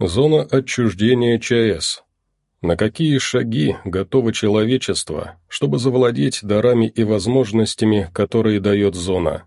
Зона отчуждения ЧАЭС. На какие шаги готово человечество, чтобы завладеть дарами и возможностями, которые дает зона?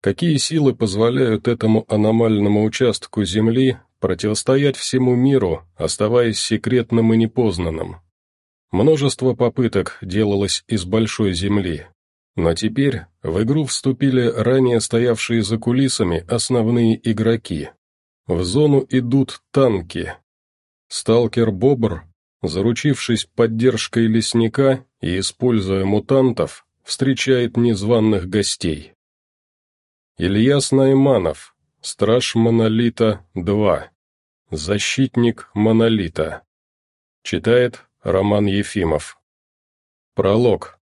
Какие силы позволяют этому аномальному участку Земли противостоять всему миру, оставаясь секретным и непознанным? Множество попыток делалось из большой Земли, но теперь в игру вступили ранее стоявшие за кулисами основные игроки. В зону идут танки. Сталкер-бобр заручившись поддержкой лесника и используя мутантов, встречает незваных гостей. Ильяс Найманов, Страж Монолита-2, Защитник Монолита. Читает Роман Ефимов. Пролог.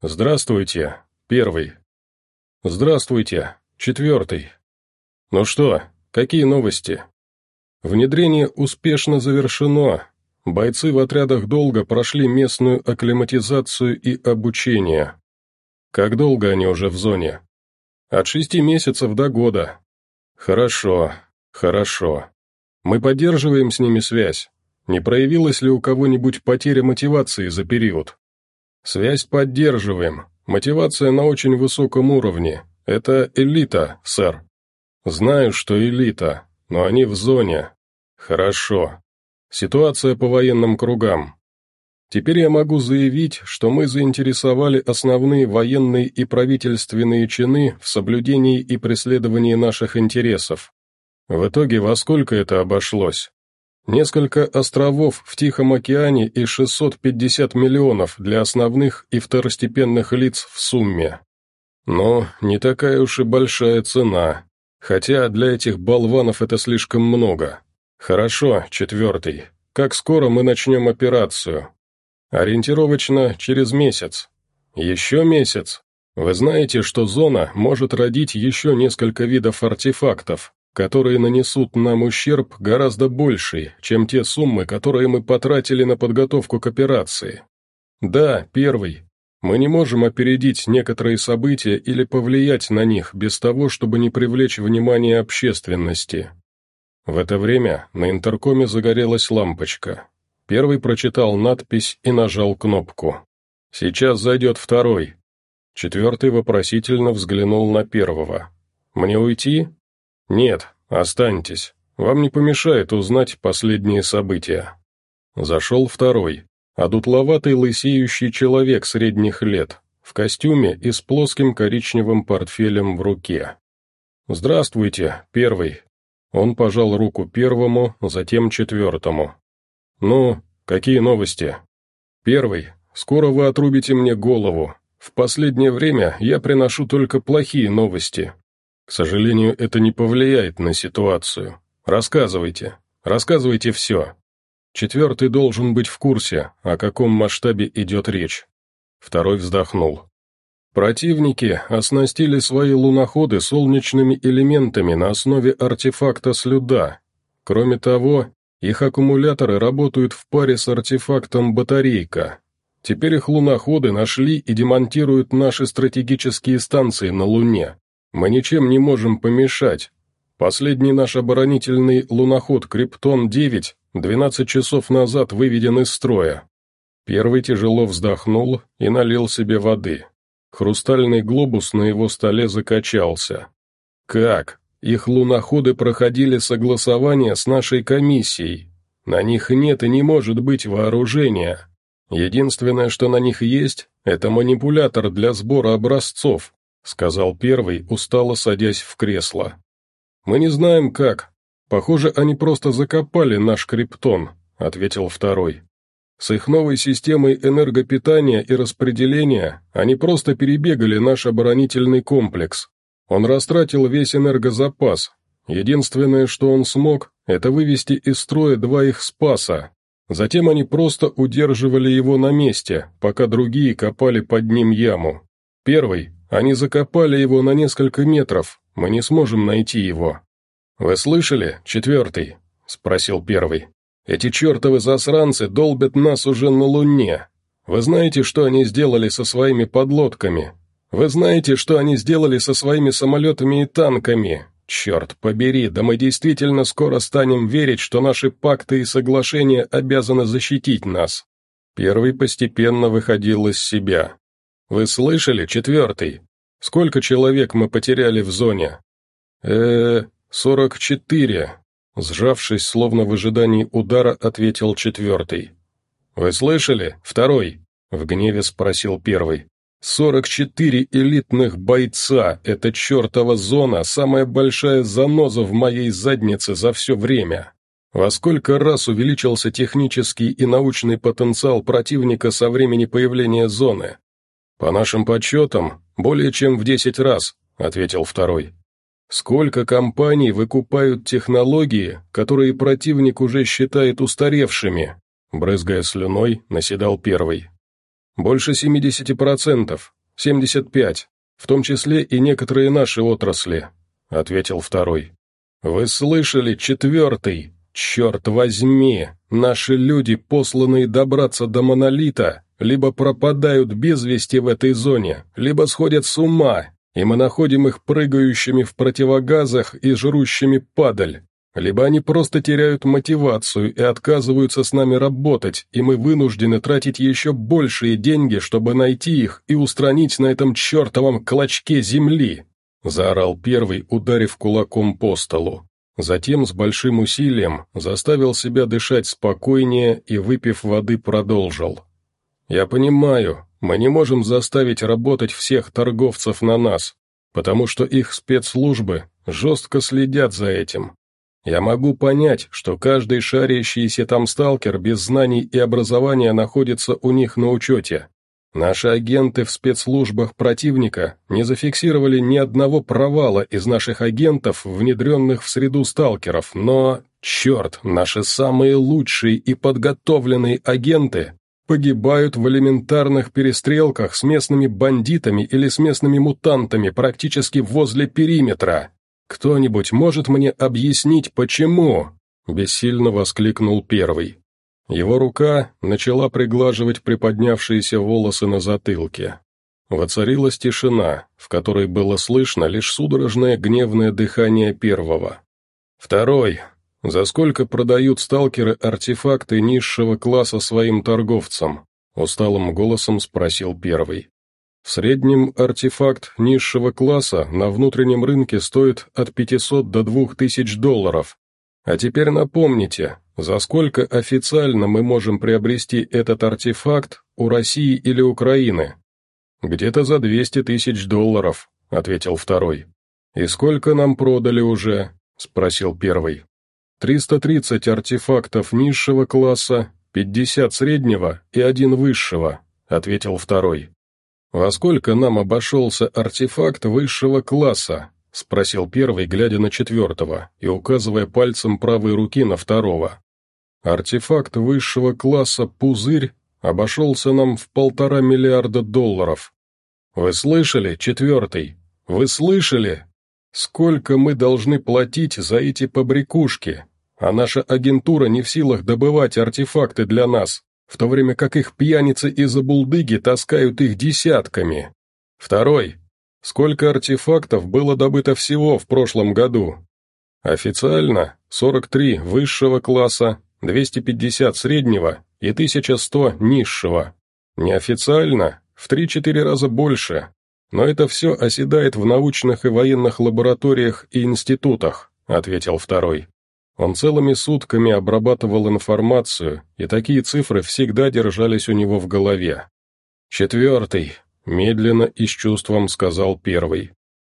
Здравствуйте, первый. Здравствуйте, четвертый. Ну что, какие новости? Внедрение успешно завершено, Бойцы в отрядах долго прошли местную акклиматизацию и обучение. Как долго они уже в зоне? От шести месяцев до года. Хорошо, хорошо. Мы поддерживаем с ними связь. Не проявилась ли у кого-нибудь потеря мотивации за период? Связь поддерживаем. Мотивация на очень высоком уровне. Это элита, сэр. Знаю, что элита, но они в зоне. Хорошо. Ситуация по военным кругам. Теперь я могу заявить, что мы заинтересовали основные военные и правительственные чины в соблюдении и преследовании наших интересов. В итоге во сколько это обошлось? Несколько островов в Тихом океане и 650 миллионов для основных и второстепенных лиц в сумме. Но не такая уж и большая цена, хотя для этих болванов это слишком много. «Хорошо, четвертый. Как скоро мы начнем операцию?» «Ориентировочно через месяц». «Еще месяц?» «Вы знаете, что зона может родить еще несколько видов артефактов, которые нанесут нам ущерб гораздо больший, чем те суммы, которые мы потратили на подготовку к операции?» «Да, первый. Мы не можем опередить некоторые события или повлиять на них без того, чтобы не привлечь внимание общественности. В это время на интеркоме загорелась лампочка. Первый прочитал надпись и нажал кнопку. «Сейчас зайдет второй». Четвертый вопросительно взглянул на первого. «Мне уйти?» «Нет, останьтесь. Вам не помешает узнать последние события». Зашел второй, одутловатый лысеющий человек средних лет, в костюме и с плоским коричневым портфелем в руке. «Здравствуйте, первый», он пожал руку первому, затем четвертому. «Ну, какие новости?» «Первый. Скоро вы отрубите мне голову. В последнее время я приношу только плохие новости. К сожалению, это не повлияет на ситуацию. Рассказывайте. Рассказывайте все. Четвертый должен быть в курсе, о каком масштабе идет речь». Второй вздохнул. Противники оснастили свои луноходы солнечными элементами на основе артефакта слюда. Кроме того, их аккумуляторы работают в паре с артефактом батарейка. Теперь их луноходы нашли и демонтируют наши стратегические станции на Луне. Мы ничем не можем помешать. Последний наш оборонительный луноход «Криптон-9» 12 часов назад выведен из строя. Первый тяжело вздохнул и налил себе воды. Хрустальный глобус на его столе закачался. «Как? Их луноходы проходили согласование с нашей комиссией. На них нет и не может быть вооружения. Единственное, что на них есть, это манипулятор для сбора образцов», сказал первый, устало садясь в кресло. «Мы не знаем как. Похоже, они просто закопали наш криптон», ответил второй. С их новой системой энергопитания и распределения они просто перебегали наш оборонительный комплекс. Он растратил весь энергозапас. Единственное, что он смог, это вывести из строя два их спаса. Затем они просто удерживали его на месте, пока другие копали под ним яму. Первый, они закопали его на несколько метров, мы не сможем найти его. «Вы слышали, четвертый?» — спросил первый. Эти чертовы засранцы долбят нас уже на Луне. Вы знаете, что они сделали со своими подлодками? Вы знаете, что они сделали со своими самолетами и танками? Черт побери, да мы действительно скоро станем верить, что наши пакты и соглашения обязаны защитить нас. Первый постепенно выходил из себя. Вы слышали, четвертый? Сколько человек мы потеряли в зоне? э сорок четыре. Сжавшись, словно в ожидании удара, ответил четвертый. «Вы слышали? Второй?» — в гневе спросил первый. «Сорок четыре элитных бойца! Это чертова зона, самая большая заноза в моей заднице за все время!» Во сколько раз увеличился технический и научный потенциал противника со времени появления зоны? По нашим подсчетам, более чем в десять раз, ответил второй. Сколько компаний выкупают технологии, которые противник уже считает устаревшими? Брызгая слюной, наседал первый. Больше 70%, 75%, в том числе и некоторые наши отрасли, ответил второй. Вы слышали, четвертый? Черт возьми, наши люди, посланные добраться до монолита, либо пропадают без вести в этой зоне, либо сходят с ума, и мы находим их прыгающими в противогазах и жрущими падаль. Либо они просто теряют мотивацию и отказываются с нами работать, и мы вынуждены тратить еще большие деньги, чтобы найти их и устранить на этом чертовом клочке земли», — заорал первый, ударив кулаком по столу. Затем с большим усилием заставил себя дышать спокойнее и, выпив воды, продолжил. «Я понимаю, мы не можем заставить работать всех торговцев на нас, потому что их спецслужбы жестко следят за этим. Я могу понять, что каждый шарящийся там сталкер без знаний и образования находится у них на учете. Наши агенты в спецслужбах противника не зафиксировали ни одного провала из наших агентов, внедренных в среду сталкеров, но, черт, наши самые лучшие и подготовленные агенты погибают в элементарных перестрелках с местными бандитами или с местными мутантами практически возле периметра. Кто-нибудь может мне объяснить, почему?» Бессильно воскликнул первый. Его рука начала приглаживать приподнявшиеся волосы на затылке. Воцарилась тишина, в которой было слышно лишь судорожное гневное дыхание первого. Второй, «За сколько продают сталкеры артефакты низшего класса своим торговцам?» — усталым голосом спросил первый. В среднем артефакт низшего класса на внутреннем рынке стоит от 500 до 2000 долларов. А теперь напомните, за сколько официально мы можем приобрести этот артефакт у России или Украины? Где-то за 200 тысяч долларов, ответил второй. И сколько нам продали уже? спросил первый. 330 артефактов низшего класса, 50 среднего и один высшего», — ответил второй. «Во сколько нам обошелся артефакт высшего класса?» — спросил первый, глядя на четвертого и указывая пальцем правой руки на второго. «Артефакт высшего класса «Пузырь» обошелся нам в полтора миллиарда долларов. Вы слышали, четвертый? Вы слышали? Сколько мы должны платить за эти побрякушки?» а наша агентура не в силах добывать артефакты для нас, в то время как их пьяницы и забулдыги таскают их десятками. Второй. Сколько артефактов было добыто всего в прошлом году? Официально 43 высшего класса, 250 среднего и 1100 низшего. Неофициально в 3-4 раза больше, но это все оседает в научных и военных лабораториях и институтах, ответил второй. Он целыми сутками обрабатывал информацию, и такие цифры всегда держались у него в голове. «Четвертый», — медленно и с чувством сказал первый.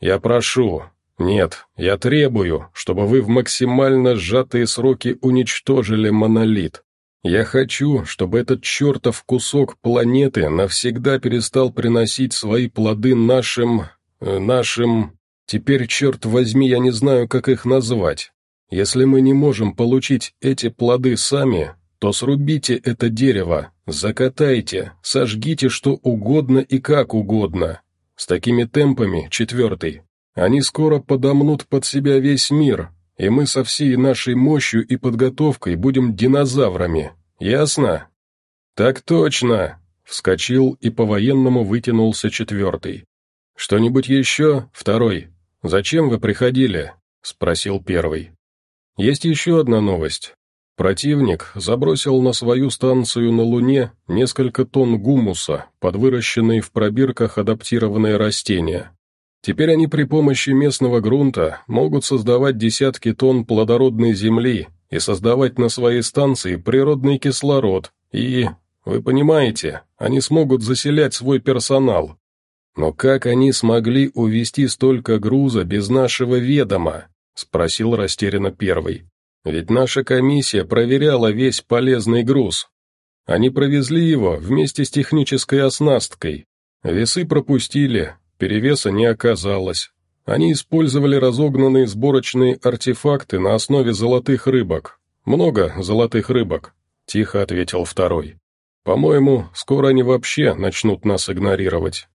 «Я прошу, нет, я требую, чтобы вы в максимально сжатые сроки уничтожили монолит. Я хочу, чтобы этот чертов кусок планеты навсегда перестал приносить свои плоды нашим... Э, нашим... Теперь, черт возьми, я не знаю, как их назвать. Если мы не можем получить эти плоды сами, то срубите это дерево, закатайте, сожгите что угодно и как угодно. С такими темпами, четвертый, они скоро подомнут под себя весь мир, и мы со всей нашей мощью и подготовкой будем динозаврами. Ясно? Так точно, вскочил и по-военному вытянулся четвертый. Что-нибудь еще, второй? Зачем вы приходили? спросил первый. Есть еще одна новость. Противник забросил на свою станцию на Луне несколько тонн гумуса, под выращенные в пробирках адаптированные растения. Теперь они при помощи местного грунта могут создавать десятки тонн плодородной земли и создавать на своей станции природный кислород, и, вы понимаете, они смогут заселять свой персонал. Но как они смогли увезти столько груза без нашего ведома? Спросил растерянно первый. Ведь наша комиссия проверяла весь полезный груз. Они провезли его вместе с технической оснасткой. Весы пропустили, перевеса не оказалось. Они использовали разогнанные сборочные артефакты на основе золотых рыбок. Много золотых рыбок, тихо ответил второй. По-моему, скоро они вообще начнут нас игнорировать.